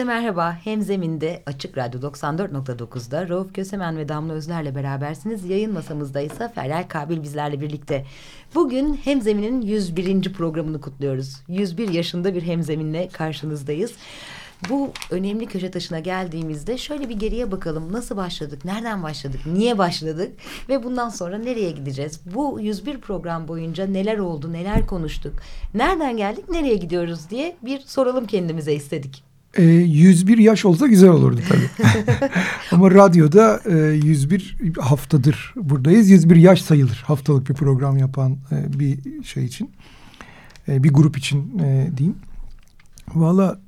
Herkese merhaba. Hemzeminde Açık Radyo 94.9'da Rauf Kösemen ve Damla Özler'le berabersiniz. Yayın masamızda ise Feryal Kabil bizlerle birlikte. Bugün Hemzemin'in 101. programını kutluyoruz. 101 yaşında bir Hemzemin'le karşınızdayız. Bu önemli köşe taşına geldiğimizde şöyle bir geriye bakalım. Nasıl başladık? Nereden başladık? Niye başladık? Ve bundan sonra nereye gideceğiz? Bu 101 program boyunca neler oldu? Neler konuştuk? Nereden geldik? Nereye gidiyoruz diye bir soralım kendimize istedik e, 101 yaş olsa güzel olurdu tabii. Ama radyoda e, 101 haftadır buradayız. 101 yaş sayılır haftalık bir program yapan e, bir şey için. E, bir grup için e, diyeyim. Valla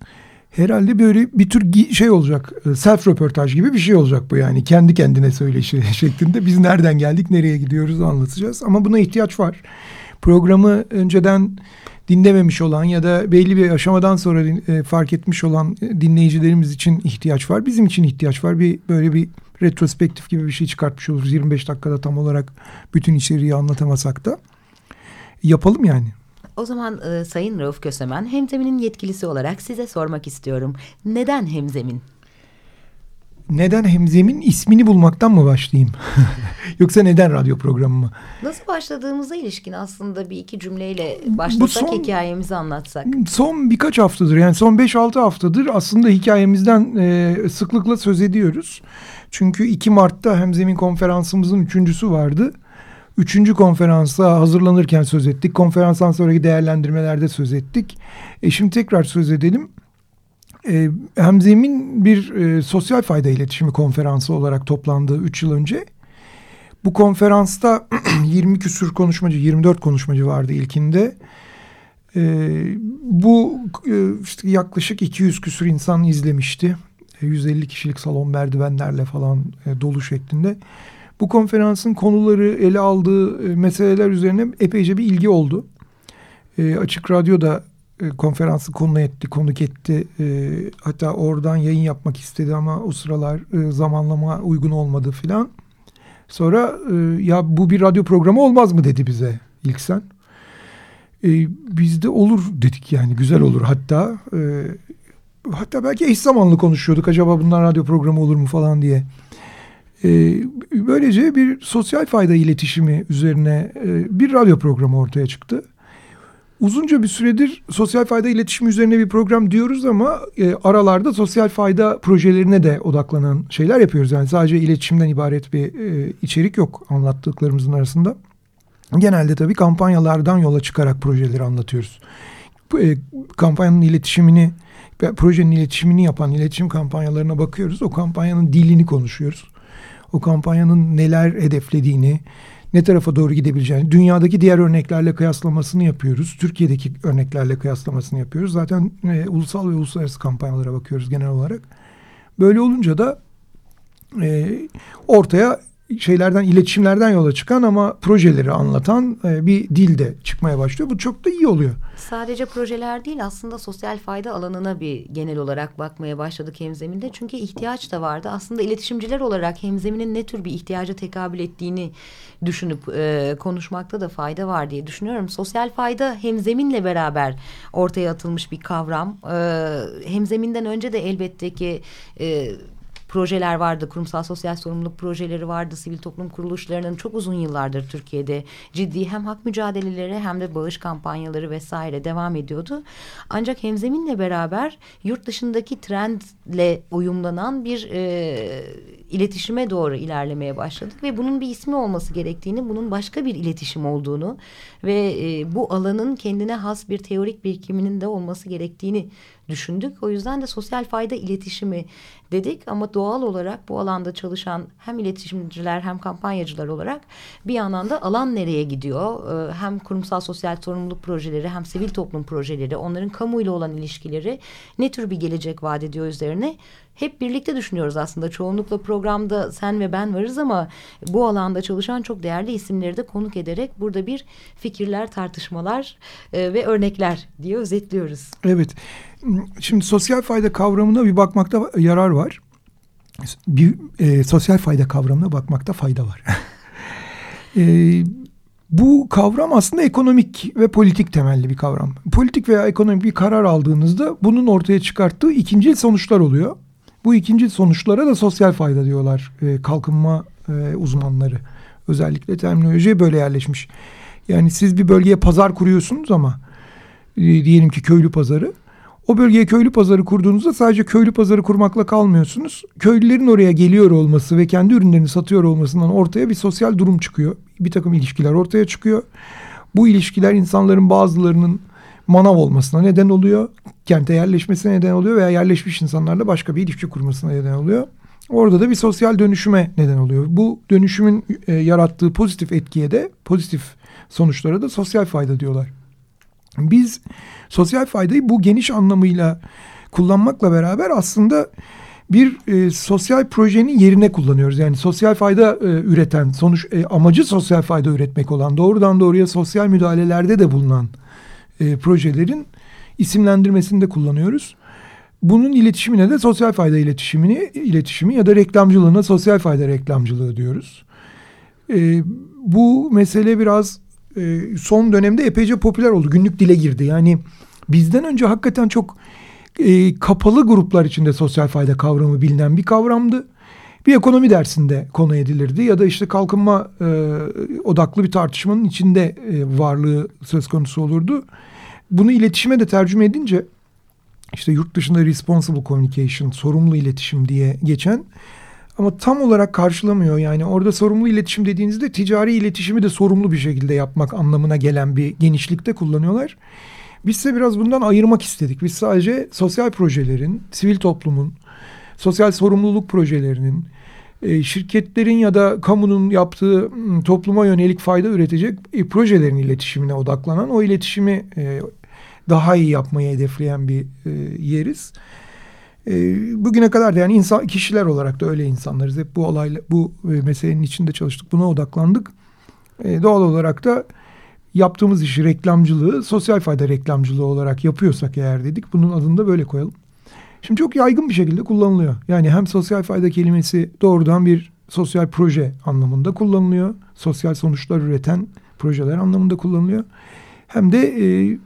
herhalde böyle bir tür şey olacak. E, self röportaj gibi bir şey olacak bu yani. Kendi kendine söyleşi şeklinde. Biz nereden geldik, nereye gidiyoruz anlatacağız. Ama buna ihtiyaç var. Programı önceden dinlememiş olan ya da belli bir aşamadan sonra e, fark etmiş olan e, dinleyicilerimiz için ihtiyaç var. Bizim için ihtiyaç var. Bir böyle bir retrospektif gibi bir şey çıkartmış oluruz. 25 dakikada tam olarak bütün içeriği anlatamasak da. Yapalım yani. O zaman e, Sayın Rauf Kösemen Hemzemin'in yetkilisi olarak size sormak istiyorum. Neden Hemzemin? Neden hemzemin ismini bulmaktan mı başlayayım? Yoksa neden radyo programı mı? Nasıl başladığımıza ilişkin aslında bir iki cümleyle başlasak son, hikayemizi anlatsak. Son birkaç haftadır yani son beş altı haftadır aslında hikayemizden e, sıklıkla söz ediyoruz. Çünkü 2 Mart'ta hemzemin konferansımızın üçüncüsü vardı. Üçüncü konferansa hazırlanırken söz ettik. Konferanstan sonraki değerlendirmelerde söz ettik. E şimdi tekrar söz edelim e, Hemzem'in bir e, sosyal fayda iletişimi konferansı olarak toplandığı üç yıl önce. Bu konferansta 20 küsür konuşmacı, 24 konuşmacı vardı ilkinde. E, bu e, işte yaklaşık 200 küsür insan izlemişti. E, 150 kişilik salon merdivenlerle falan e, dolu şeklinde. Bu konferansın konuları ele aldığı e, meseleler üzerine epeyce bir ilgi oldu. E, Açık Radyo'da e, konferansı konu etti, konuk etti. E, hatta oradan yayın yapmak istedi ama o sıralar e, zamanlama uygun olmadı filan. Sonra ya bu bir radyo programı olmaz mı dedi bize ilk sen. E, biz de olur dedik yani güzel olur hatta. E, hatta belki eş zamanlı konuşuyorduk acaba bunlar radyo programı olur mu falan diye. E, böylece bir sosyal fayda iletişimi üzerine e, bir radyo programı ortaya çıktı uzunca bir süredir sosyal fayda iletişimi üzerine bir program diyoruz ama e, aralarda sosyal fayda projelerine de odaklanan şeyler yapıyoruz. Yani sadece iletişimden ibaret bir e, içerik yok anlattıklarımızın arasında. Genelde tabii kampanyalardan yola çıkarak projeleri anlatıyoruz. E, kampanyanın iletişimini projenin iletişimini yapan iletişim kampanyalarına bakıyoruz. O kampanyanın dilini konuşuyoruz. O kampanyanın neler hedeflediğini, ne tarafa doğru gidebileceğini, dünyadaki diğer örneklerle kıyaslamasını yapıyoruz. Türkiye'deki örneklerle kıyaslamasını yapıyoruz. Zaten e, ulusal ve uluslararası kampanyalara bakıyoruz genel olarak. Böyle olunca da e, ortaya şeylerden, iletişimlerden yola çıkan ama projeleri anlatan e, bir dil de çıkmaya başlıyor. Bu çok da iyi oluyor. Sadece projeler değil aslında sosyal fayda alanına bir genel olarak bakmaya başladık hemzeminde. Çünkü ihtiyaç da vardı. Aslında iletişimciler olarak hemzeminin ne tür bir ihtiyaca tekabül ettiğini düşünüp e, konuşmakta da fayda var diye düşünüyorum. Sosyal fayda hemzeminle beraber ortaya atılmış bir kavram. E, hemzeminden önce de elbette ki... E, projeler vardı. Kurumsal sosyal sorumluluk projeleri vardı. Sivil toplum kuruluşlarının çok uzun yıllardır Türkiye'de ciddi hem hak mücadeleleri hem de bağış kampanyaları vesaire devam ediyordu. Ancak hemzeminle beraber yurt dışındaki trendle uyumlanan bir e, iletişime doğru ilerlemeye başladık ve bunun bir ismi olması gerektiğini, bunun başka bir iletişim olduğunu ve e, bu alanın kendine has bir teorik birikiminin de olması gerektiğini düşündük. O yüzden de sosyal fayda iletişimi dedik ama doğal olarak bu alanda çalışan hem iletişimciler hem kampanyacılar olarak bir yandan da alan nereye gidiyor? Ee, hem kurumsal sosyal sorumluluk projeleri hem sivil toplum projeleri onların kamuyla olan ilişkileri ne tür bir gelecek vaat ediyor üzerine hep birlikte düşünüyoruz aslında. Çoğunlukla programda sen ve ben varız ama bu alanda çalışan çok değerli isimleri de konuk ederek burada bir fikirler, tartışmalar e, ve örnekler diye özetliyoruz. Evet. Şimdi sosyal fayda kavramına bir bakmakta yarar var. Bir e, sosyal fayda kavramına bakmakta fayda var. e, bu kavram aslında ekonomik ve politik temelli bir kavram. Politik veya ekonomik bir karar aldığınızda bunun ortaya çıkarttığı ikinci sonuçlar oluyor. Bu ikinci sonuçlara da sosyal fayda diyorlar e, kalkınma e, uzmanları. Özellikle terminoloji böyle yerleşmiş. Yani siz bir bölgeye pazar kuruyorsunuz ama e, diyelim ki köylü pazarı. O bölgeye köylü pazarı kurduğunuzda sadece köylü pazarı kurmakla kalmıyorsunuz. Köylülerin oraya geliyor olması ve kendi ürünlerini satıyor olmasından ortaya bir sosyal durum çıkıyor. Bir takım ilişkiler ortaya çıkıyor. Bu ilişkiler insanların bazılarının manav olmasına neden oluyor. Kente yerleşmesine neden oluyor veya yerleşmiş insanlarla başka bir ilişki kurmasına neden oluyor. Orada da bir sosyal dönüşüme neden oluyor. Bu dönüşümün e, yarattığı pozitif etkiye de pozitif sonuçlara da sosyal fayda diyorlar. Biz sosyal faydayı bu geniş anlamıyla kullanmakla beraber aslında bir e, sosyal projenin yerine kullanıyoruz. Yani sosyal fayda e, üreten, sonuç e, amacı sosyal fayda üretmek olan, doğrudan doğruya sosyal müdahalelerde de bulunan e, projelerin isimlendirmesinde kullanıyoruz. Bunun iletişimine de sosyal fayda iletişimini iletişimi ya da reklamcılığına sosyal fayda reklamcılığı diyoruz. E, bu mesele biraz e, son dönemde epeyce popüler oldu. Günlük dile girdi. Yani bizden önce hakikaten çok e, kapalı gruplar içinde sosyal fayda kavramı bilinen bir kavramdı. Bir ekonomi dersinde konu edilirdi ya da işte kalkınma e, odaklı bir tartışmanın içinde e, varlığı söz konusu olurdu. Bunu iletişime de tercüme edince işte yurt dışında responsible communication, sorumlu iletişim diye geçen ama tam olarak karşılamıyor. Yani orada sorumlu iletişim dediğinizde ticari iletişimi de sorumlu bir şekilde yapmak anlamına gelen bir genişlikte kullanıyorlar. Biz ise biraz bundan ayırmak istedik. Biz sadece sosyal projelerin, sivil toplumun, sosyal sorumluluk projelerinin, e, şirketlerin ya da kamunun yaptığı topluma yönelik fayda üretecek e, projelerin iletişimine odaklanan, o iletişimi e, daha iyi yapmayı hedefleyen bir yeriz. Bugüne kadar da yani insan kişiler olarak da öyle insanlarız. Hep bu olayla bu meselenin içinde çalıştık. Buna odaklandık. Doğal olarak da yaptığımız işi reklamcılığı sosyal fayda reklamcılığı olarak yapıyorsak eğer dedik. Bunun adını da böyle koyalım. Şimdi çok yaygın bir şekilde kullanılıyor. Yani hem sosyal fayda kelimesi doğrudan bir sosyal proje anlamında kullanılıyor. Sosyal sonuçlar üreten projeler anlamında kullanılıyor. Hem de e,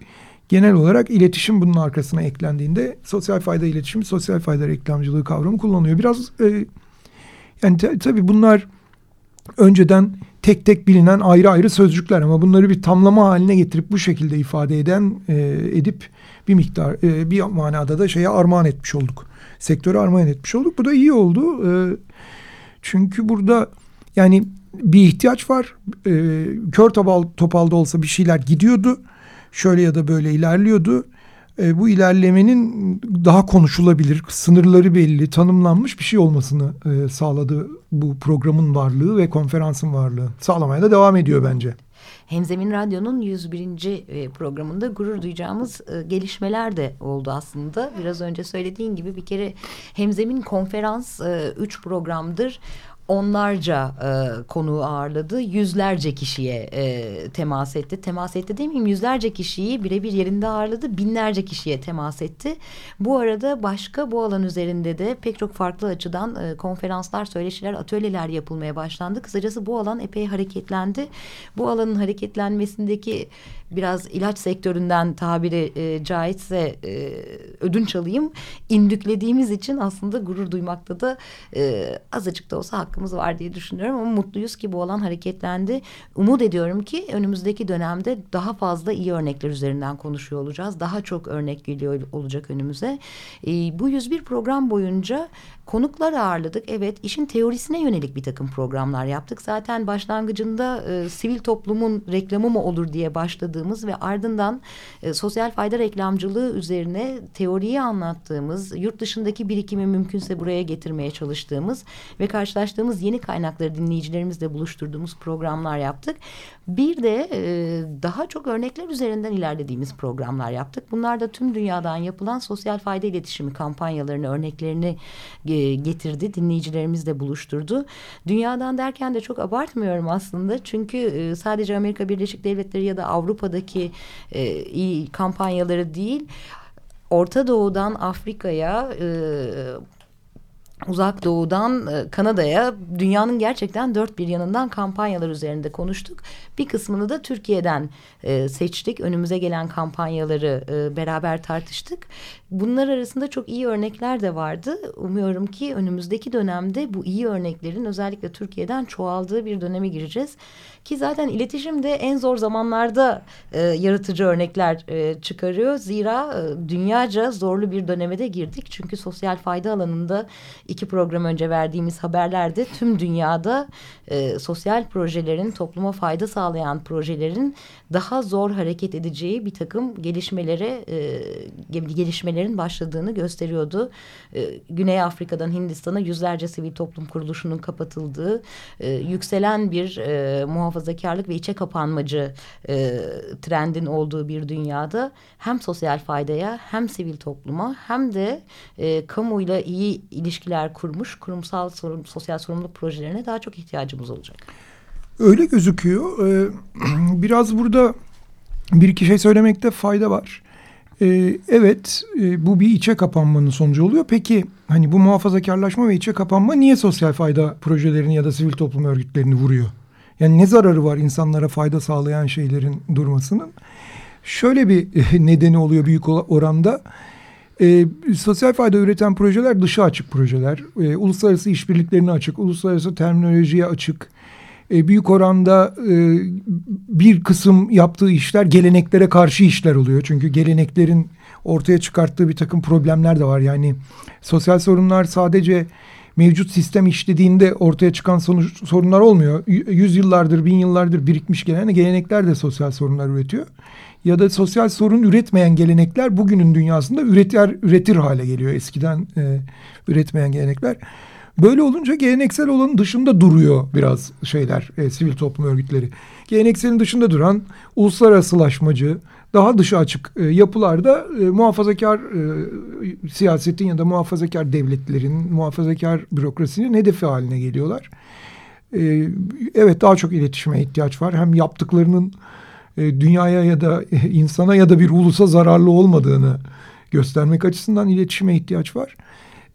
genel olarak iletişim bunun arkasına eklendiğinde sosyal fayda iletişimi, sosyal fayda reklamcılığı kavramı kullanılıyor. Biraz e, yani tabii bunlar önceden tek tek bilinen ayrı ayrı sözcükler ama bunları bir tamlama haline getirip bu şekilde ifade eden e, edip bir miktar e, bir manada da şeye armağan etmiş olduk. Sektöre armağan etmiş olduk. Bu da iyi oldu. E, çünkü burada yani bir ihtiyaç var. E, kör topal, topalda olsa bir şeyler gidiyordu. Şöyle ya da böyle ilerliyordu e, bu ilerlemenin daha konuşulabilir, sınırları belli, tanımlanmış bir şey olmasını e, sağladı bu programın varlığı ve konferansın varlığı. Sağlamaya da devam ediyor bence. Hemzemin Radyo'nun 101. E, programında gurur duyacağımız e, gelişmeler de oldu aslında. Biraz önce söylediğin gibi bir kere Hemzemin konferans e, üç programdır onlarca e, konuğu ağırladı. Yüzlerce kişiye e, temas etti. Temas etti demeyeyim yüzlerce kişiyi birebir yerinde ağırladı. Binlerce kişiye temas etti. Bu arada başka bu alan üzerinde de pek çok farklı açıdan e, konferanslar, söyleşiler, atölyeler yapılmaya başlandı. Kısacası bu alan epey hareketlendi. Bu alanın hareketlenmesindeki biraz ilaç sektöründen tabiri e, caizse e, ödünç alayım. İndüklediğimiz için aslında gurur duymakta da e, azıcık da olsa hakkımız var diye düşünüyorum ama mutluyuz ki bu alan hareketlendi. Umut ediyorum ki önümüzdeki dönemde daha fazla iyi örnekler üzerinden konuşuyor olacağız. Daha çok örnek geliyor olacak önümüze. E, bu 101 program boyunca konuklar ağırladık. Evet işin teorisine yönelik bir takım programlar yaptık. Zaten başlangıcında e, sivil toplumun reklamı mı olur diye başladığımız ve ardından e, sosyal fayda reklamcılığı üzerine teoriyi anlattığımız, yurt dışındaki birikimi mümkünse buraya getirmeye çalıştığımız ve karşılaştığımız yeni kaynakları dinleyicilerimizle buluşturduğumuz programlar yaptık. Bir de e, daha çok örnekler üzerinden ilerlediğimiz programlar yaptık. Bunlar da tüm dünyadan yapılan sosyal fayda iletişimi kampanyalarını, örneklerini e, getirdi. Dinleyicilerimizle buluşturdu. Dünyadan derken de çok abartmıyorum aslında. Çünkü e, sadece Amerika Birleşik Devletleri ya da Avrupa'daki e, kampanyaları değil... Orta Doğu'dan Afrika'ya, e, Uzak Doğu'dan e, Kanada'ya dünyanın gerçekten dört bir yanından kampanyalar üzerinde konuştuk. Bir kısmını da Türkiye'den e, seçtik. Önümüze gelen kampanyaları e, beraber tartıştık. Bunlar arasında çok iyi örnekler de vardı. Umuyorum ki önümüzdeki dönemde bu iyi örneklerin özellikle Türkiye'den çoğaldığı bir döneme gireceğiz. Ki zaten iletişim de en zor zamanlarda e, yaratıcı örnekler e, çıkarıyor. Zira e, dünyaca zorlu bir döneme de girdik. Çünkü sosyal fayda alanında iki program önce verdiğimiz haberlerde tüm dünyada e, sosyal projelerin, topluma fayda sağlayan projelerin daha zor hareket edeceği bir takım gelişmelere e, gelişmelerin başladığını gösteriyordu. E, Güney Afrika'dan Hindistan'a yüzlerce sivil toplum kuruluşunun kapatıldığı, e, yükselen bir e, muhafazakarlık ve içe kapanmacı e, trendin olduğu bir dünyada hem sosyal faydaya hem sivil topluma hem de e, kamuyla iyi ilişkiler kurmuş kurumsal sorum, sosyal sorumluluk projelerine daha çok ihtiyacımız olacak. Öyle gözüküyor. Ee, biraz burada bir iki şey söylemekte fayda var. Ee, evet e, bu bir içe kapanmanın sonucu oluyor. Peki hani bu muhafazakarlaşma ve içe kapanma niye sosyal fayda projelerini ya da sivil toplum örgütlerini vuruyor? Yani ne zararı var insanlara fayda sağlayan şeylerin durmasının? Şöyle bir nedeni oluyor büyük oranda. E, sosyal fayda üreten projeler dışa açık projeler. E, uluslararası işbirliklerine açık, uluslararası terminolojiye açık. E, büyük oranda e, bir kısım yaptığı işler geleneklere karşı işler oluyor. Çünkü geleneklerin ortaya çıkarttığı bir takım problemler de var. Yani sosyal sorunlar sadece mevcut sistem işlediğinde ortaya çıkan sonuç, sorunlar olmuyor. Yüzyıllardır, bin yıllardır birikmiş gelen gelenekler de sosyal sorunlar üretiyor ya da sosyal sorun üretmeyen gelenekler bugünün dünyasında üretir, üretir hale geliyor. Eskiden e, üretmeyen gelenekler. Böyle olunca geleneksel olanın dışında duruyor biraz şeyler, e, sivil toplum örgütleri. Gelenekselin dışında duran uluslararasılaşmacı, daha dışa açık e, yapılarda e, muhafazakar e, siyasetin ya da muhafazakar devletlerin, muhafazakar bürokrasinin hedefi haline geliyorlar. E, evet daha çok iletişime ihtiyaç var. Hem yaptıklarının e, dünyaya ya da e, insana ya da bir ulusa zararlı olmadığını göstermek açısından iletişime ihtiyaç var.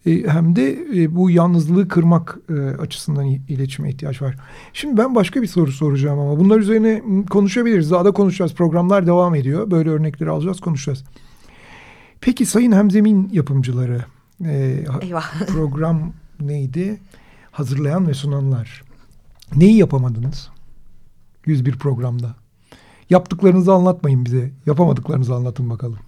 E, hem de bu yalnızlığı kırmak açısından iletişime ihtiyaç var. Şimdi ben başka bir soru soracağım ama bunlar üzerine konuşabiliriz. Daha da konuşacağız. Programlar devam ediyor. Böyle örnekleri alacağız, konuşacağız. Peki sayın hemzemin yapımcıları Eyvah. program neydi? Hazırlayan ve sunanlar. Neyi yapamadınız? 101 programda. Yaptıklarınızı anlatmayın bize. Yapamadıklarınızı anlatın bakalım.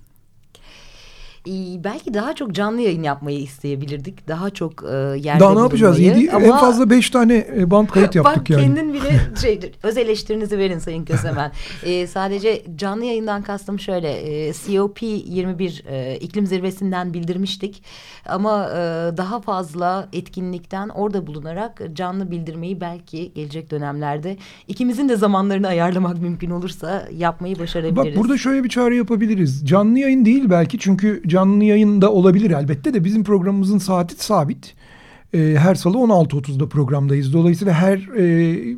Belki daha çok canlı yayın yapmayı isteyebilirdik. Daha çok e, yerde Daha ne yapacağız? Yedi, Ama... En fazla beş tane e, band kayıt yaptık Bak, yani. Bak kendin bile şeydir. öz eleştirinizi verin Sayın Kösemen. ee, sadece canlı yayından kastım şöyle. E, COP21 e, iklim zirvesinden bildirmiştik. Ama e, daha fazla etkinlikten orada bulunarak canlı bildirmeyi belki gelecek dönemlerde ikimizin de zamanlarını ayarlamak mümkün olursa yapmayı başarabiliriz. Bak burada şöyle bir çağrı yapabiliriz. Canlı yayın değil belki çünkü canlı yayında olabilir elbette de bizim programımızın saati sabit. E, her salı 16.30'da programdayız. Dolayısıyla her e,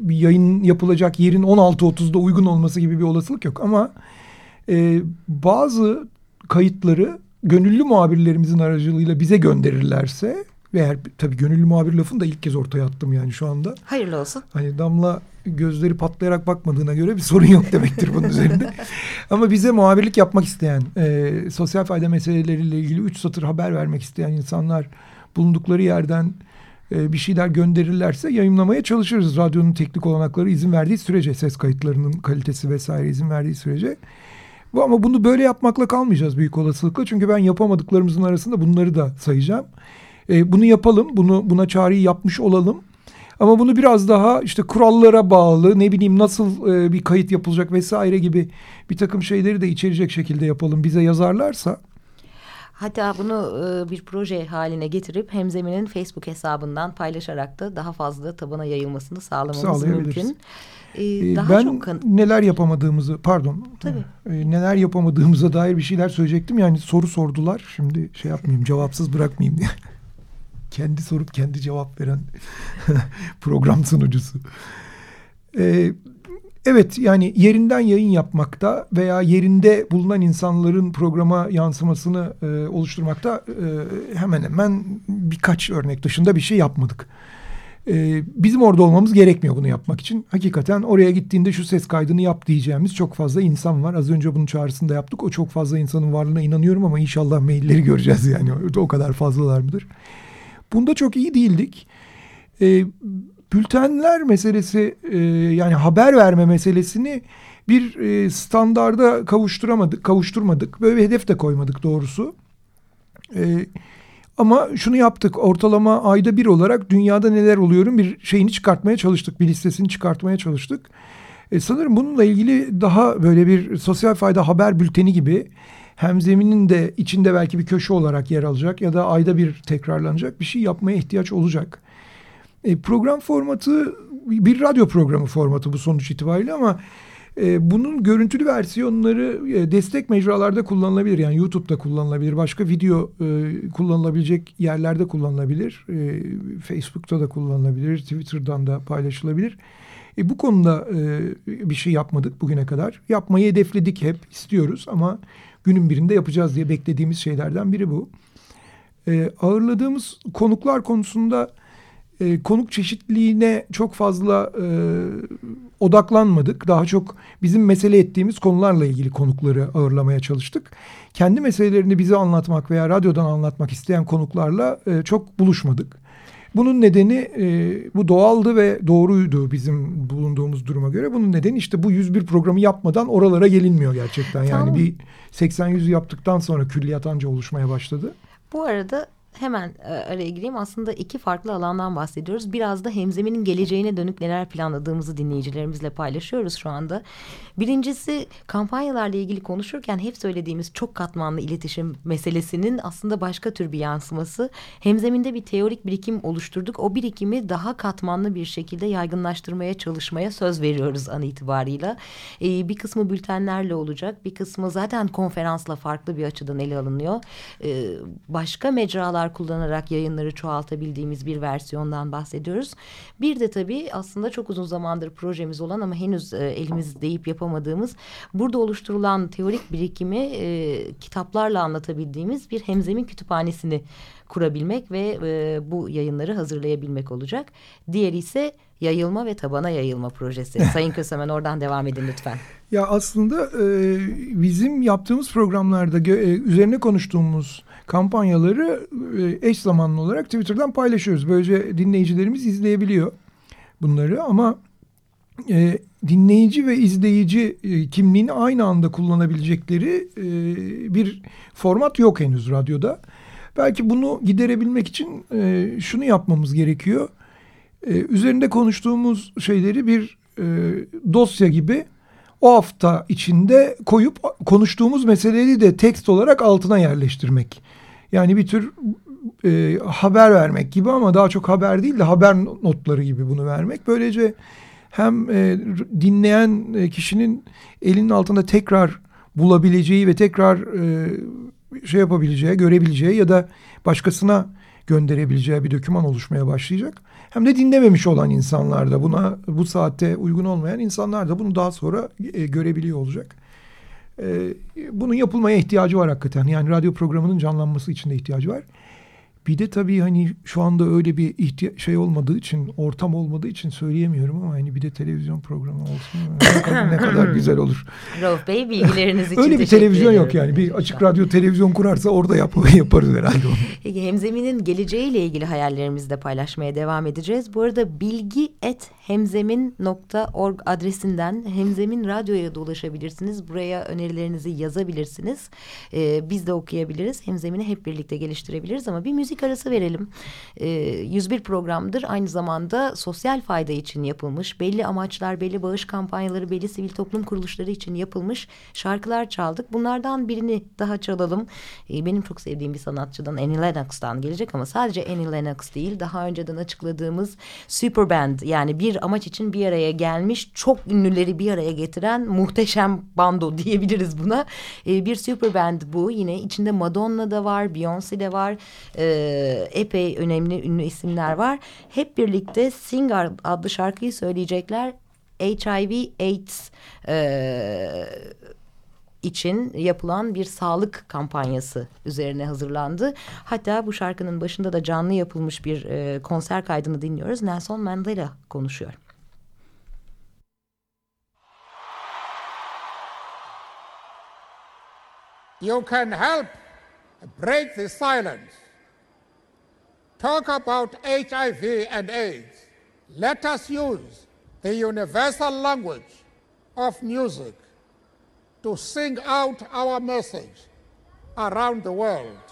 yayın yapılacak yerin 16.30'da uygun olması gibi bir olasılık yok. Ama e, bazı kayıtları gönüllü muhabirlerimizin aracılığıyla bize gönderirlerse ve eğer tabii gönüllü muhabir lafını da ilk kez ortaya attım yani şu anda. Hayırlı olsun. Hani Damla gözleri patlayarak bakmadığına göre bir sorun yok demektir bunun üzerinde. Ama bize muhabirlik yapmak isteyen, e, sosyal fayda meseleleriyle ilgili üç satır haber vermek isteyen insanlar bulundukları yerden e, bir şeyler gönderirlerse yayınlamaya çalışırız. Radyonun teknik olanakları izin verdiği sürece ses kayıtlarının kalitesi vesaire izin verdiği sürece. Bu ama bunu böyle yapmakla kalmayacağız büyük olasılıkla. Çünkü ben yapamadıklarımızın arasında bunları da sayacağım. E, bunu yapalım. Bunu buna çağrıyı yapmış olalım. Ama bunu biraz daha işte kurallara bağlı ne bileyim nasıl e, bir kayıt yapılacak vesaire gibi bir takım şeyleri de içerecek şekilde yapalım. Bize yazarlarsa Hatta bunu e, bir proje haline getirip Hemzemin'in Facebook hesabından paylaşarak da daha fazla tabana yayılmasını sağlamamız mümkün. Ee, daha ben çok neler yapamadığımızı pardon Tabii. E, neler yapamadığımıza dair bir şeyler söyleyecektim. Yani soru sordular. Şimdi şey yapmayayım cevapsız bırakmayayım diye. kendi sorup kendi cevap veren program sunucusu. Ee, Evet yani yerinden yayın yapmakta veya yerinde bulunan insanların programa yansımasını e, oluşturmakta e, hemen hemen birkaç örnek dışında bir şey yapmadık. E, bizim orada olmamız gerekmiyor bunu yapmak için. Hakikaten oraya gittiğinde şu ses kaydını yap diyeceğimiz çok fazla insan var. Az önce bunun çağrısını da yaptık. O çok fazla insanın varlığına inanıyorum ama inşallah mailleri göreceğiz yani. O kadar fazlalar mıdır? Bunda çok iyi değildik. E, bültenler meselesi e, yani haber verme meselesini bir e, standarda kavuşturamadık, kavuşturmadık. Böyle bir hedef de koymadık doğrusu. E, ama şunu yaptık. Ortalama ayda bir olarak dünyada neler oluyorum bir şeyini çıkartmaya çalıştık. Bir listesini çıkartmaya çalıştık. E, sanırım bununla ilgili daha böyle bir sosyal fayda haber bülteni gibi hem zeminin de içinde belki bir köşe olarak yer alacak ya da ayda bir tekrarlanacak bir şey yapmaya ihtiyaç olacak. E, program formatı bir radyo programı formatı bu sonuç itibariyle ama e, bunun görüntülü versiyonları e, destek mecralarda kullanılabilir. Yani YouTube'da kullanılabilir. Başka video e, kullanılabilecek yerlerde kullanılabilir. E, Facebook'ta da kullanılabilir. Twitter'dan da paylaşılabilir. E, bu konuda e, bir şey yapmadık bugüne kadar. Yapmayı hedefledik hep istiyoruz ama günün birinde yapacağız diye beklediğimiz şeylerden biri bu. E, ağırladığımız konuklar konusunda e, konuk çeşitliliğine çok fazla e, odaklanmadık. Daha çok bizim mesele ettiğimiz konularla ilgili konukları ağırlamaya çalıştık. Kendi meselelerini bize anlatmak veya radyodan anlatmak isteyen konuklarla e, çok buluşmadık. Bunun nedeni e, bu doğaldı ve doğruydu bizim bulunduğumuz duruma göre. Bunun nedeni işte bu 101 programı yapmadan oralara gelinmiyor gerçekten. Yani tamam. bir 80-100 yaptıktan sonra külliyat anca oluşmaya başladı. Bu arada hemen e, araya gireyim. Aslında iki farklı alandan bahsediyoruz. Biraz da hemzeminin geleceğine dönük neler planladığımızı dinleyicilerimizle paylaşıyoruz şu anda. Birincisi kampanyalarla ilgili konuşurken hep söylediğimiz çok katmanlı iletişim meselesinin aslında başka tür bir yansıması. Hemzeminde bir teorik birikim oluşturduk. O birikimi daha katmanlı bir şekilde yaygınlaştırmaya çalışmaya söz veriyoruz an itibarıyla. Ee, bir kısmı bültenlerle olacak. Bir kısmı zaten konferansla farklı bir açıdan ele alınıyor. Ee, başka mecralar araçlar kullanarak yayınları çoğaltabildiğimiz bir versiyondan bahsediyoruz. Bir de tabii aslında çok uzun zamandır projemiz olan ama henüz e, elimiz deyip yapamadığımız burada oluşturulan teorik birikimi e, kitaplarla anlatabildiğimiz bir hemzemin kütüphanesini kurabilmek ve e, bu yayınları hazırlayabilmek olacak. Diğeri ise yayılma ve tabana yayılma projesi. Sayın Kösemen oradan devam edin lütfen. Ya aslında e, bizim yaptığımız programlarda e, üzerine konuştuğumuz kampanyaları e, eş zamanlı olarak Twitter'dan paylaşıyoruz. Böylece dinleyicilerimiz izleyebiliyor bunları ama e, dinleyici ve izleyici e, kimliğini aynı anda kullanabilecekleri e, bir format yok henüz radyoda. Belki bunu giderebilmek için e, şunu yapmamız gerekiyor. E, üzerinde konuştuğumuz şeyleri bir e, dosya gibi o hafta içinde koyup konuştuğumuz meseleleri de tekst olarak altına yerleştirmek. Yani bir tür e, haber vermek gibi ama daha çok haber değil de haber notları gibi bunu vermek. Böylece hem e, dinleyen e, kişinin elinin altında tekrar bulabileceği ve tekrar e, şey yapabileceği, görebileceği ya da başkasına gönderebileceği bir doküman oluşmaya başlayacak. Hem de dinlememiş olan insanlar da buna bu saatte uygun olmayan insanlar da bunu daha sonra e, görebiliyor olacak. E, bunun yapılmaya ihtiyacı var hakikaten. Yani radyo programının canlanması için de ihtiyacı var. Bir de tabii hani şu anda öyle bir ihtiya- şey olmadığı için, ortam olmadığı için söyleyemiyorum ama hani bir de televizyon programı olsun. ne, kadar, güzel olur. Rauf Bey bilgileriniz için Öyle bir televizyon yok yani. Bir açık radyo televizyon kurarsa orada yap yaparız herhalde onu. Peki Hemzemin'in geleceğiyle ilgili hayallerimizi de paylaşmaya devam edeceğiz. Bu arada bilgi et hemzemin.org adresinden Hemzemin Radyo'ya da ulaşabilirsiniz. Buraya önerilerinizi yazabilirsiniz. Ee, biz de okuyabiliriz. Hemzemin'i hep birlikte geliştirebiliriz ama bir müzik arası verelim. Ee, 101 programdır. Aynı zamanda sosyal fayda için yapılmış, belli amaçlar, belli bağış kampanyaları, belli sivil toplum kuruluşları için yapılmış şarkılar çaldık. Bunlardan birini daha çalalım. Ee, benim çok sevdiğim bir sanatçıdan Annie Lennox'tan gelecek ama sadece Annie Lennox değil. Daha önceden açıkladığımız super band yani bir amaç için bir araya gelmiş çok ünlüleri bir araya getiren muhteşem bando diyebiliriz buna. Ee, bir super band bu. Yine içinde Madonna da var, Beyoncé de var. Ee, epey önemli ünlü isimler var. Hep birlikte Sing adlı şarkıyı söyleyecekler. HIV AIDS e, için yapılan bir sağlık kampanyası üzerine hazırlandı. Hatta bu şarkının başında da canlı yapılmış bir e, konser kaydını dinliyoruz. Nelson Mandela konuşuyor. You can help break the silence. Talk about HIV and AIDS. Let us use the universal language of music to sing out our message around the world.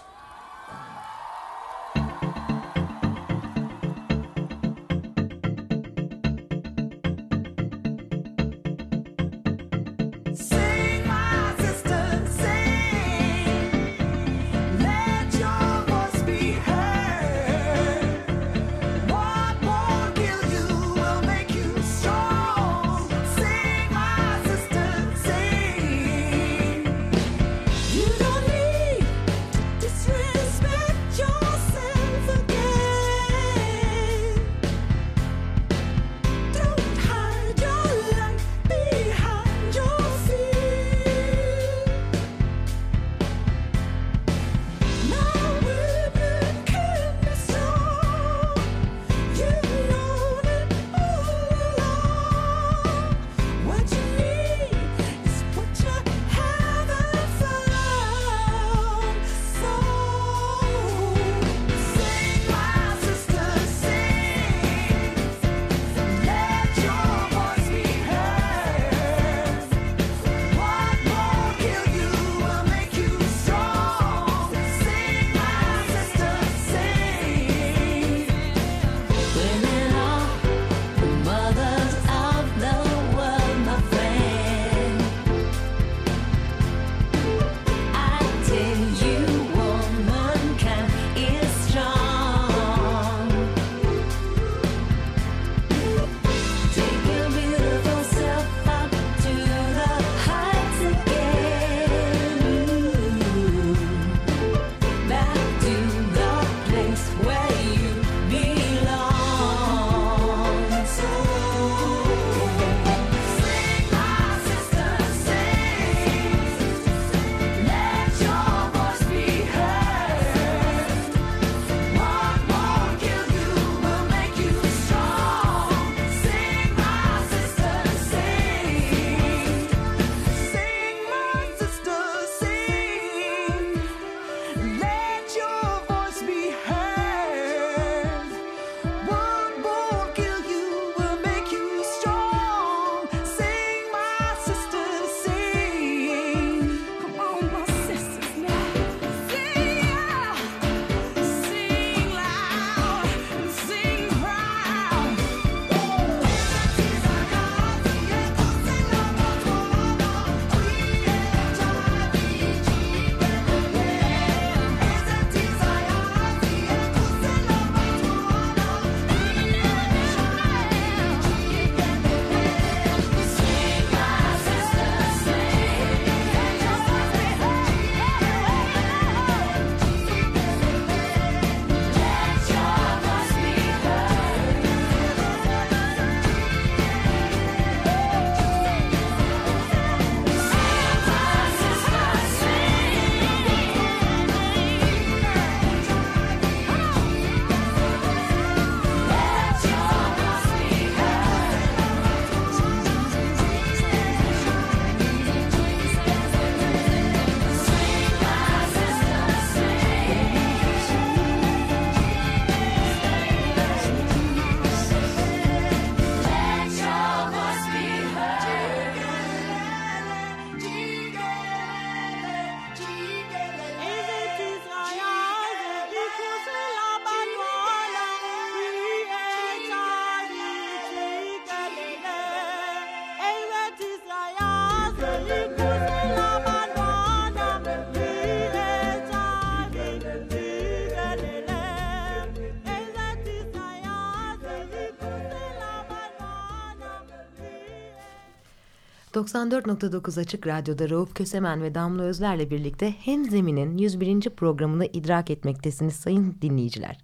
94.9 Açık Radyo'da Rauf Kösemen ve Damla Özler'le birlikte Hemzemin'in 101. programını idrak etmektesiniz sayın dinleyiciler.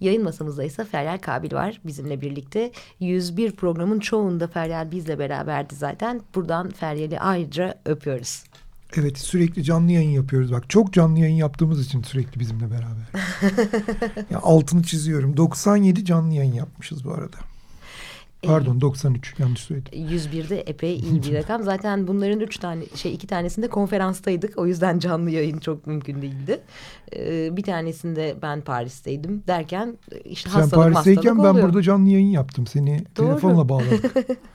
Yayın masamızda ise Feryal Kabil var bizimle birlikte. 101 programın çoğunda Feryal bizle beraberdi zaten. Buradan Feryal'i ayrıca öpüyoruz. Evet sürekli canlı yayın yapıyoruz. Bak çok canlı yayın yaptığımız için sürekli bizimle beraber. ya altını çiziyorum. 97 canlı yayın yapmışız bu arada. Pardon 93 yanlış söyledim. 101'de epey iyi bir rakam. Zaten bunların üç tane şey iki tanesinde konferanstaydık. O yüzden canlı yayın çok mümkün değildi. Ee, bir tanesinde ben Paris'teydim derken işte Sen hastalık Paris'teyken hastalık ben oluyor. burada canlı yayın yaptım. Seni Doğru. telefonla bağladım.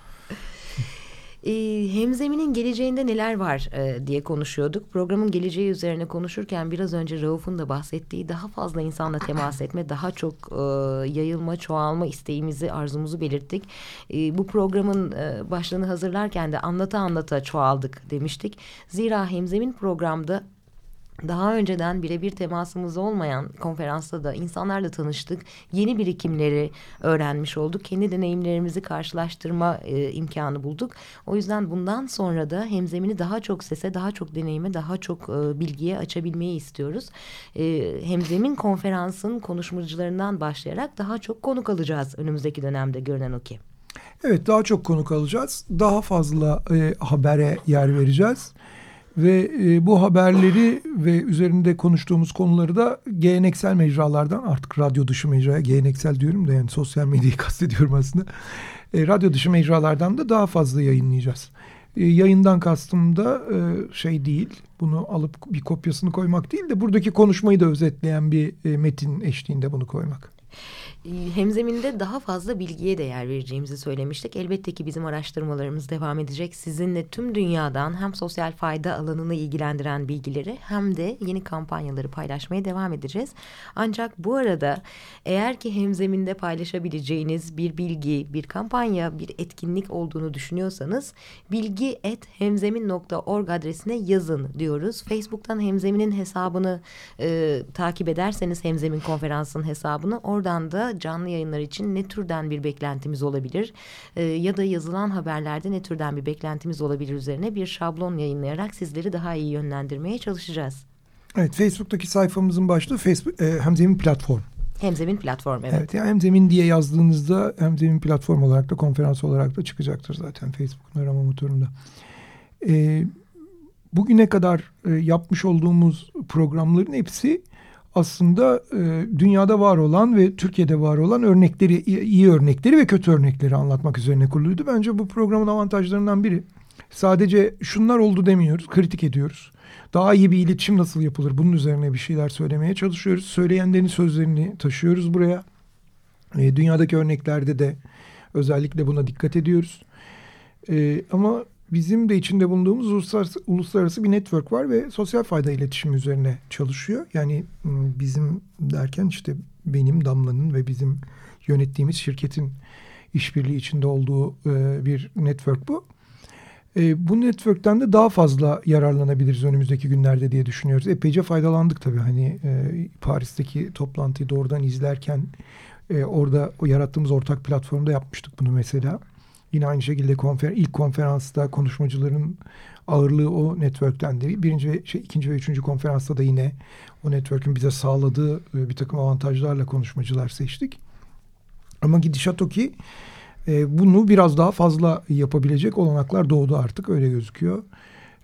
Ee, hemzeminin geleceğinde neler var e, diye konuşuyorduk. Programın geleceği üzerine konuşurken biraz önce Rauf'un da bahsettiği daha fazla insanla temas etme, daha çok e, yayılma, çoğalma isteğimizi, arzumuzu belirttik. E, bu programın e, başlığını hazırlarken de anlata anlata çoğaldık demiştik. Zira hemzemin programda daha önceden birebir temasımız olmayan konferansta da insanlarla tanıştık. Yeni birikimleri öğrenmiş olduk. Kendi deneyimlerimizi karşılaştırma e, imkanı bulduk. O yüzden bundan sonra da hemzemini daha çok sese, daha çok deneyime, daha çok e, bilgiye açabilmeyi istiyoruz. E, hemzemin konferansın konuşmacılarından başlayarak daha çok konuk alacağız önümüzdeki dönemde görünen o ki. Evet daha çok konuk alacağız. Daha fazla e, habere yer vereceğiz. Ve e, bu haberleri ve üzerinde konuştuğumuz konuları da geleneksel mecralardan artık radyo dışı mecraya geleneksel diyorum da yani sosyal medyayı kastediyorum aslında. E, radyo dışı mecralardan da daha fazla yayınlayacağız. E, yayından kastım da e, şey değil bunu alıp bir kopyasını koymak değil de buradaki konuşmayı da özetleyen bir e, metin eşliğinde bunu koymak. Hemzeminde daha fazla bilgiye değer vereceğimizi söylemiştik. Elbette ki bizim araştırmalarımız devam edecek. Sizinle tüm dünyadan hem sosyal fayda alanını ilgilendiren bilgileri hem de yeni kampanyaları paylaşmaya devam edeceğiz. Ancak bu arada eğer ki hemzeminde paylaşabileceğiniz bir bilgi, bir kampanya, bir etkinlik olduğunu düşünüyorsanız bilgi.hemzemin.org adresine yazın diyoruz. Facebook'tan Hemzemin'in hesabını e, takip ederseniz Hemzemin konferansının hesabını oradan da canlı yayınlar için ne türden bir beklentimiz olabilir e, ya da yazılan haberlerde ne türden bir beklentimiz olabilir üzerine bir şablon yayınlayarak sizleri daha iyi yönlendirmeye çalışacağız. Evet Facebook'taki sayfamızın başlığı Facebook e, Hemzemin platform. Hemzemin platform evet. Evet, yani Hemzemin diye yazdığınızda Hemzemin platform olarak da konferans olarak da çıkacaktır zaten Facebook'un arama motorunda. Ee, bugüne kadar e, yapmış olduğumuz programların hepsi aslında e, dünyada var olan ve Türkiye'de var olan örnekleri, iyi, örnekleri ve kötü örnekleri anlatmak üzerine kuruluydu. Bence bu programın avantajlarından biri. Sadece şunlar oldu demiyoruz, kritik ediyoruz. Daha iyi bir iletişim nasıl yapılır? Bunun üzerine bir şeyler söylemeye çalışıyoruz. Söyleyenlerin sözlerini taşıyoruz buraya. E, dünyadaki örneklerde de özellikle buna dikkat ediyoruz. E, ama bizim de içinde bulunduğumuz uluslararası, uluslararası bir network var ve sosyal fayda iletişimi üzerine çalışıyor. Yani bizim derken işte benim, Damla'nın ve bizim yönettiğimiz şirketin işbirliği içinde olduğu bir network bu. Bu network'ten de daha fazla yararlanabiliriz önümüzdeki günlerde diye düşünüyoruz. Epeyce faydalandık tabii hani Paris'teki toplantıyı doğrudan izlerken orada o yarattığımız ortak platformda yapmıştık bunu mesela. Yine aynı şekilde konfer ilk konferansta konuşmacıların ağırlığı o network'tendi. Birinci ve şey, ikinci ve üçüncü konferansta da yine o network'ün bize sağladığı e, bir takım avantajlarla konuşmacılar seçtik. Ama gidişat o ki e, bunu biraz daha fazla yapabilecek olanaklar doğdu artık öyle gözüküyor.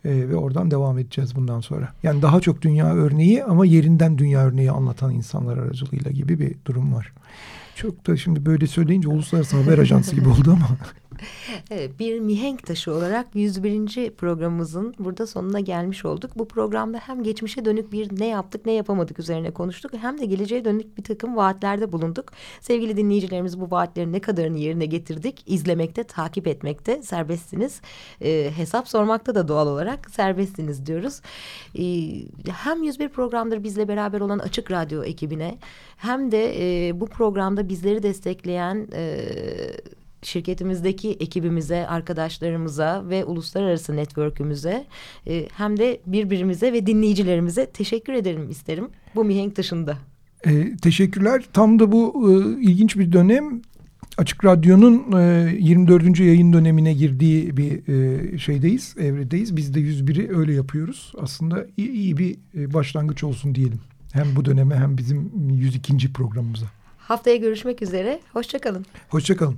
E, ve oradan devam edeceğiz bundan sonra. Yani daha çok dünya örneği ama yerinden dünya örneği anlatan insanlar aracılığıyla gibi bir durum var. Çok da şimdi böyle söyleyince uluslararası haber ajansı gibi oldu ama. Bir mihenk taşı olarak 101. programımızın burada sonuna gelmiş olduk. Bu programda hem geçmişe dönük bir ne yaptık ne yapamadık üzerine konuştuk hem de geleceğe dönük bir takım vaatlerde bulunduk. Sevgili dinleyicilerimiz bu vaatlerin ne kadarını yerine getirdik izlemekte, takip etmekte serbestsiniz. Ee, hesap sormakta da doğal olarak serbestsiniz diyoruz. Ee, hem 101 programdır bizle beraber olan Açık Radyo ekibine hem de e, bu programda bizleri destekleyen... E, şirketimizdeki ekibimize, arkadaşlarımıza ve uluslararası network'ümüze e, hem de birbirimize ve dinleyicilerimize teşekkür ederim isterim bu mihenk taşında. E, teşekkürler. Tam da bu e, ilginç bir dönem Açık Radyo'nun e, 24. yayın dönemine girdiği bir e, şeydeyiz, evredeyiz. Biz de 101'i öyle yapıyoruz. Aslında iyi, iyi bir e, başlangıç olsun diyelim. Hem bu döneme hem bizim 102. programımıza. Haftaya görüşmek üzere. Hoşçakalın. Hoşçakalın.